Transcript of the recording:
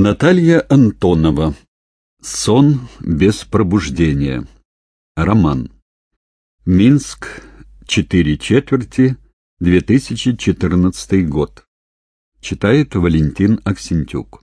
Наталья Антонова. Сон без пробуждения. Роман. Минск. Четыре четверти. 2014 год. Читает Валентин Аксентюк.